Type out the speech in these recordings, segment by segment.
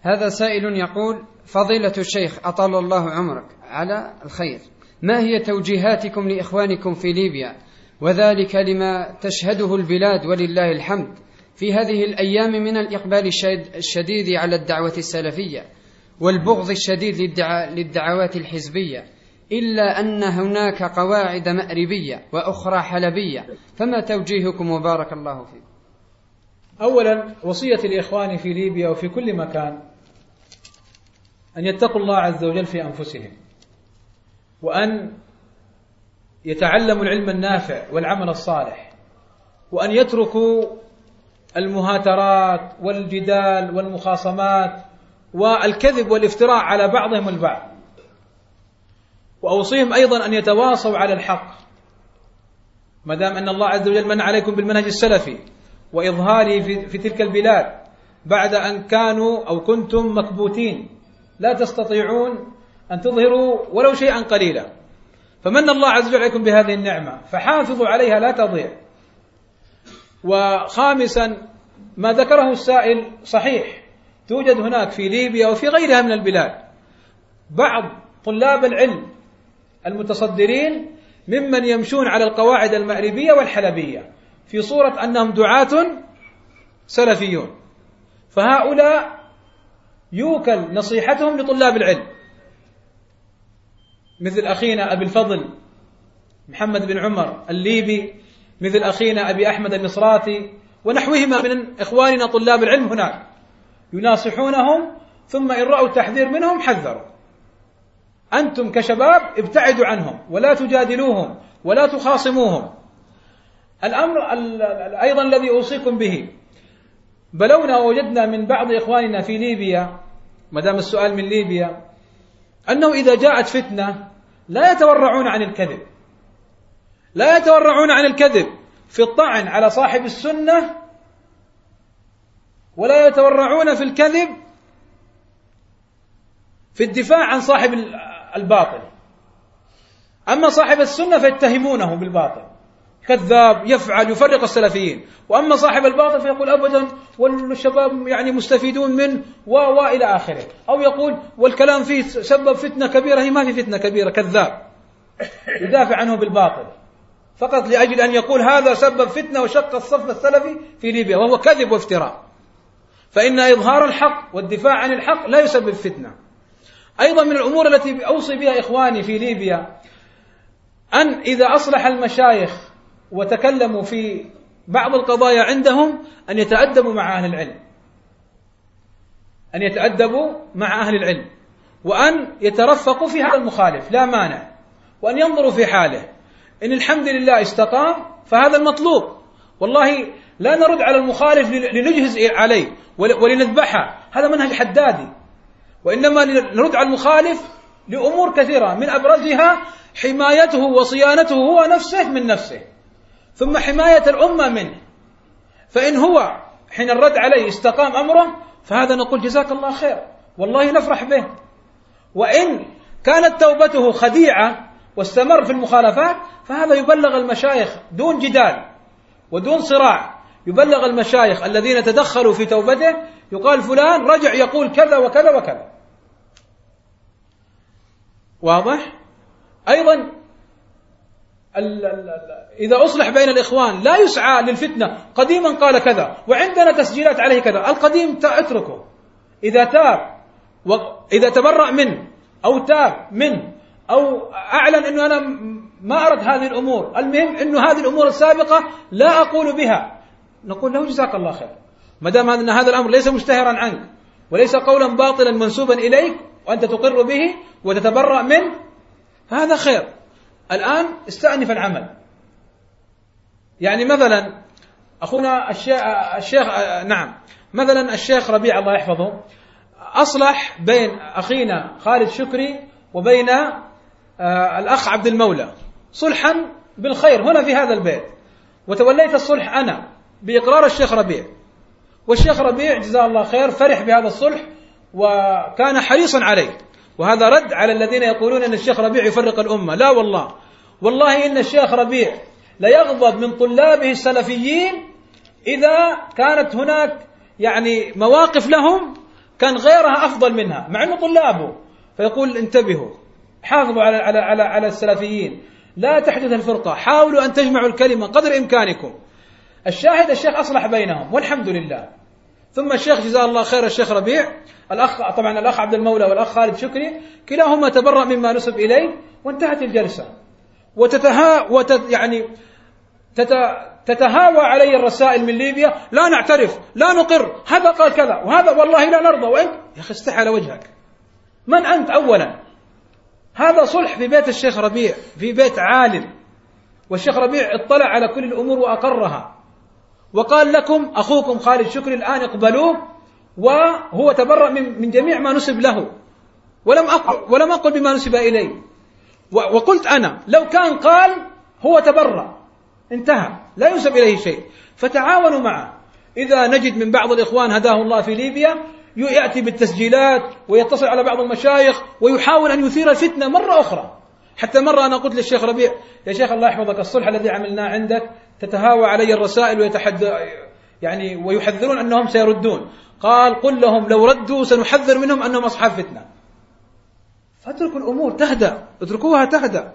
هذا سائل يقول فضيلة الشيخ أطال الله عمرك على الخير. ما هي توجيهاتكم لإخوانكم في ليبيا؟ وذلك لما تشهده البلاد ولله الحمد. في هذه الأيام من الإقبال الشديد على الدعوة السلفية والبغض الشديد للدعوات الحزبية إلا أن هناك قواعد مأربية وأخرى حلبية. فما توجيهكم؟ وبارك الله فيكم. أولا وصية الإخوان في ليبيا وفي كل مكان أن يتقوا الله عز وجل في أنفسهم وأن يتعلموا العلم النافع والعمل الصالح وأن يتركوا المهاترات والجدال والمخاصمات والكذب والافتراء على بعضهم البعض. وأوصيهم أيضا أن يتواصوا على الحق ما دام أن الله عز وجل من عليكم بالمنهج السلفي. وإظهاره في, في تلك البلاد بعد أن كانوا أو كنتم مكبوتين. لا تستطيعون أن تظهروا ولو شيئا قليلا. فمن الله عز وجل عليكم بهذه النعمة فحافظوا عليها لا تضيع. وخامسا ما ذكره السائل صحيح. توجد هناك في ليبيا وفي غيرها من البلاد بعض طلاب العلم المتصدرين ممن يمشون على القواعد المأربية والحلبية. في صورة أنهم دعاة سلفيون. فهؤلاء يوكل نصيحتهم لطلاب العلم. مثل أخينا أبي الفضل محمد بن عمر الليبي مثل أخينا أبي أحمد المصراتي ونحوهما من إخواننا طلاب العلم هناك. يناصحونهم ثم إن رأوا التحذير منهم حذروا. أنتم كشباب ابتعدوا عنهم ولا تجادلوهم ولا تخاصموهم. الأمر أيضا الذي أوصيكم به. بلونا ووجدنا من بعض إخواننا في ليبيا ما دام السؤال من ليبيا أنه إذا جاءت فتنة لا يتورعون عن الكذب. لا يتورعون عن الكذب. في الطعن على صاحب السنة ولا يتورعون في الكذب في الدفاع عن صاحب الباطل. أما صاحب السنة فيتهمونه بالباطل. كذاب يفعل يفرق السلفيين. وأما صاحب الباطل فيقول ابدا والشباب يعني مستفيدون منه و والى آخره. أو يقول والكلام فيه سبب فتنة كبيرة هي ما في فتنة كبيرة كذاب. يدافع عنه بالباطل. فقط لأجل أن يقول هذا سبب فتنة وشق الصف السلفي في ليبيا وهو كذب وافتراء. فإن إظهار الحق والدفاع عن الحق لا يسبب فتنة. أيضا من الأمور التي أوصي بها إخواني في ليبيا أن إذا أصلح المشايخ وتكلموا في بعض القضايا عندهم أن يتأدبوا مع أهل العلم. أن يتأدبوا مع أهل العلم. وأن يترفقوا في هذا المخالف. لا مانع. وأن ينظروا في حاله. إن الحمد لله استقام فهذا المطلوب. والله لا نرد على المخالف لنجهز عليه ولنذبحه. هذا منهج حدادي. وإنما نرد على المخالف لأمور كثيرة. من أبرزها حمايته وصيانته هو نفسه من نفسه. ثم حماية الأمة منه. فإن هو حين الرد عليه استقام أمره فهذا نقول جزاك الله خير. والله نفرح به. وإن كانت توبته خديعة واستمر في المخالفات فهذا يبلغ المشايخ دون جدال ودون صراع. يبلغ المشايخ الذين تدخلوا في توبته يقال فلان رجع يقول كذا وكذا وكذا. واضح؟ أيضا إذا أصلح بين الإخوان لا يسعى للفتنة. قديما قال كذا وعندنا تسجيلات عليه كذا. القديم اتركه. إذا تاب وإذا تبرأ منه أو تاب منه أو أعلن أنه أنا ما أرد هذه الأمور. المهم أنه هذه الأمور السابقة لا أقول بها. نقول له جزاك الله خير. ما دام أن هذا الأمر ليس مشتهرا عنك وليس قولا باطلا منسوبا إليك وأنت تقر به وتتبرأ منه هذا خير. الآن استأنف العمل. يعني مثلا أخونا الشيخ, الشيخ نعم مثلا الشيخ ربيع الله يحفظه. أصلح بين أخينا خالد شكري وبين آه، الأخ عبد المولى. صلحا بالخير هنا في هذا البيت. وتوليت الصلح أنا بإقرار الشيخ ربيع. والشيخ ربيع جزاه الله خير فرح بهذا الصلح وكان حريصا عليه. وهذا رد على الذين يقولون أن الشيخ ربيع يفرق الأمة، لا والله. والله إن الشيخ ربيع ليغضب من طلابه السلفيين إذا كانت هناك يعني مواقف لهم كان غيرها أفضل منها مع أنه طلابه. فيقول انتبهوا حافظوا على على على على السلفيين. لا تحدث الفرقة حاولوا أن تجمعوا الكلمة قدر إمكانكم. الشاهد الشيخ أصلح بينهم والحمد لله. ثم الشيخ جزاه الله خير الشيخ ربيع الأخ طبعا الأخ عبد المولى والأخ خالد شكري كلاهما تبرأ مما نسب إليه وانتهت الجلسة. وتتها وت يعني تت تتهاوى علي الرسائل من ليبيا لا نعترف لا نقر هذا قال كذا وهذا والله لا نرضى. وانت يا أخي استحى على وجهك. من أنت اولا؟ هذا صلح في بيت الشيخ ربيع في بيت عالم. والشيخ ربيع اطلع على كل الأمور وأقرها. وقال لكم أخوكم خالد شكري الآن اقبلوه وهو تبرأ من, من جميع ما نسب له. ولم أقل ولم أقل بما نسب إليه. وقلت أنا لو كان قال هو تبرأ. انتهى. لا ينسب إليه شيء. فتعاونوا معه. إذا نجد من بعض الإخوان هداه الله في ليبيا يأتي بالتسجيلات ويتصل على بعض المشايخ ويحاول أن يثير الفتنة مرة أخرى. حتى مرة أنا قلت للشيخ ربيع يا شيخ الله يحفظك الصلح الذي عملناه عندك تتهاوى علي الرسائل ويتحدى يعني ويحذرون أنهم سيردون. قال قل لهم لو ردوا سنحذر منهم أنهم أصحاب فتنة. فاتركوا الأمور تهدأ اتركوها تهدأ.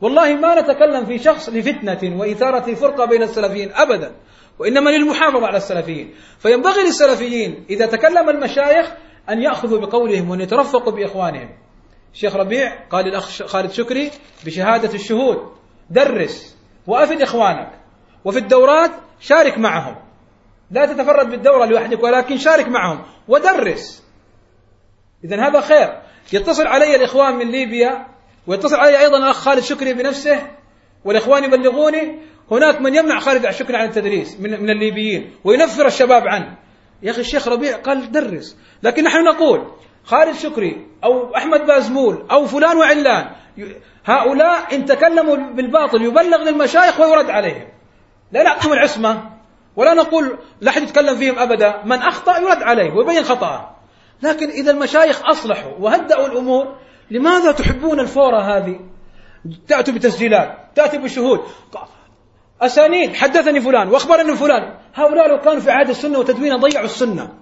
والله ما نتكلم في شخص لفتنة وإثارة فرقة بين السلفيين أبدا وإنما للمحافظة على السلفيين. فينبغي للسلفيين إذا تكلم المشايخ أن يأخذوا بقولهم وأن يترفقوا بإخوانهم. الشيخ ربيع قال للأخ خالد شكري بشهادة الشهود درس وأفد إخوانك. وفي الدورات شارك معهم. لا تتفرد بالدورة لوحدك ولكن شارك معهم. ودرس. إذا هذا خير. يتصل علي الإخوان من ليبيا ويتصل علي أيضا الأخ خالد شكري بنفسه والإخوان يبلغوني. هناك من يمنع خالد شكري عن التدريس من, من الليبيين وينفر الشباب عنه. يا أخي الشيخ ربيع قال درس. لكن نحن نقول خالد شكري أو أحمد بازمول أو فلان وعلان هؤلاء إن تكلموا بالباطل يبلغ للمشايخ ويرد عليهم. لا نعطيهم العصمة. ولا نقول لا أحد يتكلم فيهم أبدا. من أخطأ يرد عليه ويبين خطأه. لكن إذا المشايخ أصلحوا وهدأوا الأمور لماذا تحبون الفورة هذه؟ تأتوا بتسجيلات تأتي بشهود. أسانيد حدثني فلان وأخبرني فلان. هؤلاء لو كانوا في عهد السنة وتدوينها ضيعوا السنة.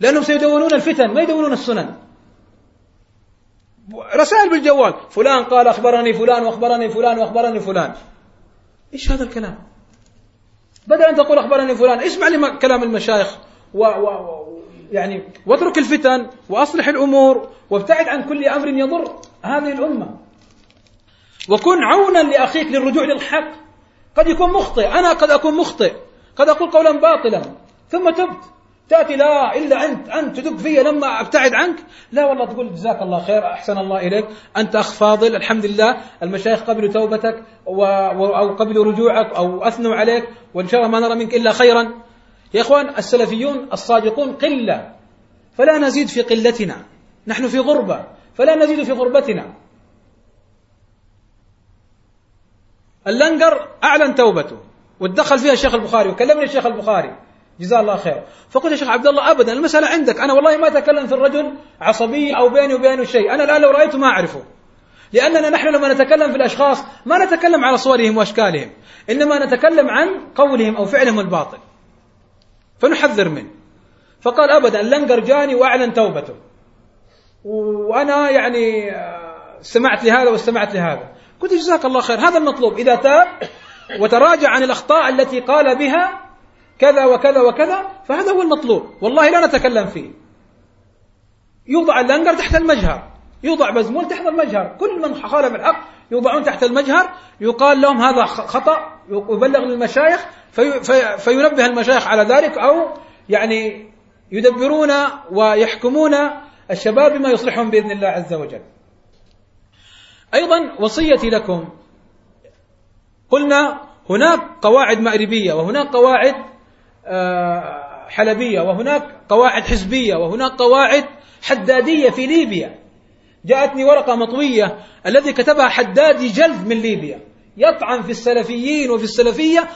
لأنهم سيدونون الفتن ما يدونون السنن. رسائل بالجوال. فلان قال أخبرني فلان وأخبرني فلان وأخبرني فلان. إيش هذا الكلام؟ بدل أن تقول أخبرني فلان اسمع لي كلام المشايخ و, و, و يعني واترك الفتن وأصلح الأمور وابتعد عن كل أمر يضر هذه الأمة. وكن عونا لأخيك للرجوع للحق. قد يكون مخطئ أنا قد أكون مخطئ قد أقول قولا باطلا ثم تبت. تأتي لا إلا أنت أنت تدق في لما أبتعد عنك. لا والله تقول جزاك الله خير أحسن الله إليك. أنت أخ فاضل الحمد لله. المشايخ قبلوا توبتك و... أو قبلوا رجوعك أو أثنوا عليك وإن شاء الله ما نرى منك إلا خيرا. يا إخوان السلفيون الصادقون قلة. فلا نزيد في قلتنا. نحن في غربة. فلا نزيد في غربتنا. اللنقر أعلن توبته. وتدخل فيها الشيخ البخاري. وكلمني الشيخ البخاري. جزاه الله خير. فقلت يا شيخ عبد الله ابدا المسألة عندك. أنا والله ما أتكلم في الرجل عصبيه أو بيني وبينه شيء. أنا الآن لو رأيته ما أعرفه. لأننا نحن لما نتكلم في الأشخاص ما نتكلم على صورهم وأشكالهم إنما نتكلم عن قولهم أو فعلهم الباطل. فنحذر منه. فقال ابدا لنقر جاني وأعلن توبته. وأنا يعني استمعت لهذا واستمعت لهذا. قلت جزاك الله خير. هذا المطلوب. إذا تاب وتراجع عن الأخطاء التي قال بها كذا وكذا وكذا فهذا هو المطلوب. والله لا نتكلم فيه. يوضع اللنقر تحت المجهر. يوضع بزمول تحت المجهر. كل من خالف الحق يوضعون تحت المجهر. يقال لهم هذا خطأ. يبلغ للمشايخ. في في فينبه المشايخ على ذلك أو يعني يدبرون ويحكمون الشباب بما يصلحهم بإذن الله عز وجل. أيضا وصيتي لكم. قلنا هناك قواعد مأربية وهناك قواعد حلبية وهناك قواعد حزبية وهناك قواعد حدادية في ليبيا. جاءتني ورقة مطوية الذي كتبها حدادي جلد من ليبيا. يطعن في السلفيين وفي السلفية.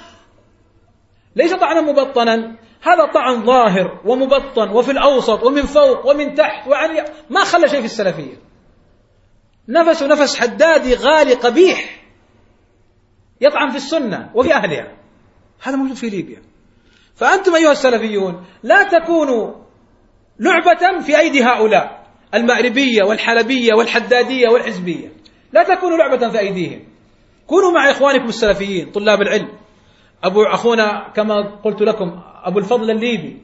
ليس طعنا مبطنا هذا طعن ظاهر ومبطن وفي الأوسط ومن فوق ومن تحت وعن ما خلى شيء في السلفية. نفسه نفس حدادي غالي قبيح يطعن في السنة وفي أهلها. هذا موجود في ليبيا. فأنتم أيها السلفيون لا تكونوا لعبة في أيدي هؤلاء المأربية والحلبية والحدادية والحزبية. لا تكونوا لعبة في أيديهم. كونوا مع إخوانكم السلفيين طلاب العلم. أبو أخونا كما قلت لكم أبو الفضل الليبي.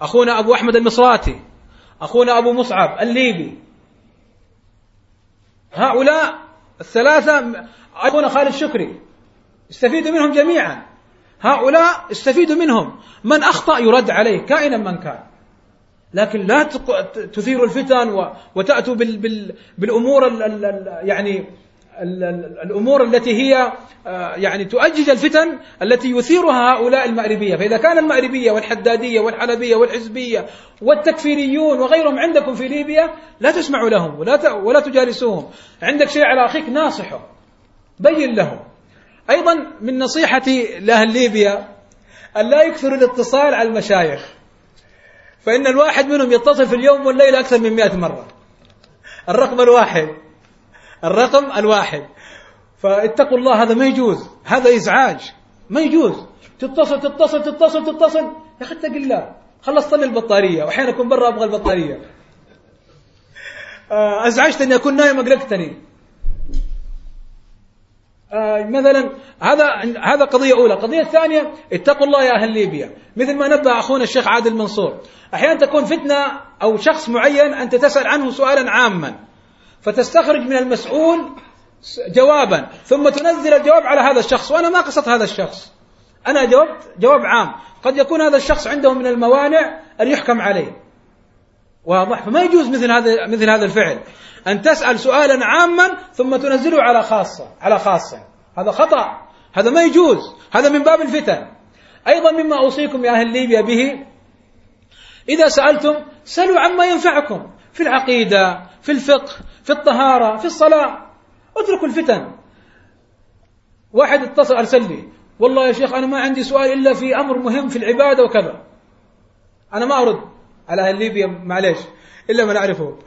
أخونا أبو أحمد المصراتي. أخونا أبو مصعب الليبي. هؤلاء الثلاثة أخونا خالد شكري. استفيدوا منهم جميعا. هؤلاء استفيدوا منهم. من أخطأ يرد عليه كائنا من كان. لكن لا تثيروا الفتن وتأتوا بالأمور يعني الأمور التي هي آه، يعني تؤجج الفتن التي يثيرها هؤلاء المأربية، فإذا كان المأربية والحدادية والحلبية والحزبية والتكفيريون وغيرهم عندكم في ليبيا لا تسمعوا لهم ولا ولا تجالسوهم، عندك شيء على أخيك؟ ناصحه. بين له. أيضا من نصيحتي لأهل ليبيا أن لا يكثروا الاتصال على المشايخ. فإن الواحد منهم يتصل في اليوم والليلة أكثر من 100 مرة. الرقم الواحد الرقم الواحد. فاتقوا الله هذا ما يجوز هذا إزعاج ما يجوز. تتصل تتصل تتصل تتصل. يا أخي اتق الله. خلص طلي البطارية وأحيانا أكون برا أبغى البطارية. آه، أزعجتني أكون نايم أقلقتني. آه مثلا هذا هذا قضية أولى، القضية الثانية اتقوا الله يا أهل ليبيا، مثل ما نبه أخونا الشيخ عادل منصور، أحيانا تكون فتنة أو شخص معين أنت تسأل عنه سؤالا عاما، فتستخرج من المسؤول جوابا. ثم تنزل الجواب على هذا الشخص. وأنا ما قصدت هذا الشخص. أنا جاوبت جواب عام. قد يكون هذا الشخص عنده من الموانع أن يحكم عليه. واضح؟ فما يجوز مثل هذا مثل هذا الفعل. أن تسأل سؤالا عاما ثم تنزله على خاصة على خاصة. هذا خطأ. هذا ما يجوز. هذا من باب الفتن. أيضا مما أوصيكم يا أهل ليبيا به إذا سألتم سلوا عما ينفعكم في العقيدة في الفقه في الطهارة في الصلاة. اتركوا الفتن. واحد اتصل أرسل لي والله يا شيخ أنا ما عندي سؤال إلا في أمر مهم في العبادة وكذا. أنا ما أرد. على أهل ليبيا معليش إلا من أعرفه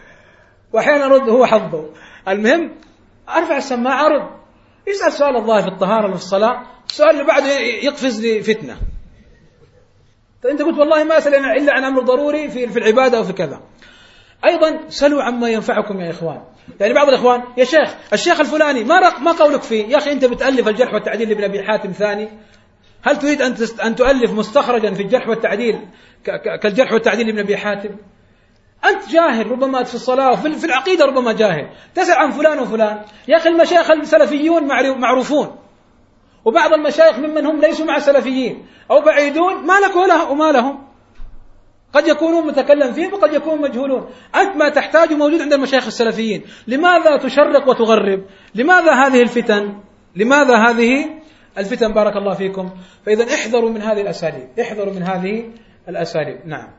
وأحيانا أرد هو حظه. المهم أرفع السماعة أرد. يسأل سؤال الله في الطهارة وفي الصلاة السؤال اللي بعده يقفز لي فتنة. طيب أنت قلت والله ما أسأل إلا عن أمر ضروري في في العبادة أو في كذا. أيضا سلوا عما ينفعكم يا إخوان. يعني بعض الإخوان يا شيخ الشيخ الفلاني ما رق ما قولك فيه. يا أخي أنت بتألف الجرح والتعديل لابن أبي حاتم ثاني. هل تريد أن أن تؤلف مستخرجا في الجرح والتعديل؟ كالجرح والتعديل لابن أبي حاتم. أنت جاهل ربما في الصلاة في العقيدة ربما جاهل. تسأل عن فلان وفلان. يا أخي المشايخ السلفيون معروفون. وبعض المشايخ ممن هم ليسوا مع السلفيين. أو بعيدون ما لك وما لهم. قد يكونون متكلم فيه وقد يكونوا مجهولون. أنت ما تحتاج موجود عند المشايخ السلفيين. لماذا تشرق وتغرب؟ لماذا هذه الفتن؟ لماذا هذه الفتن؟ بارك الله فيكم. فإذا احذروا من هذه الأساليب. احذروا من هذه الأساليب. نعم.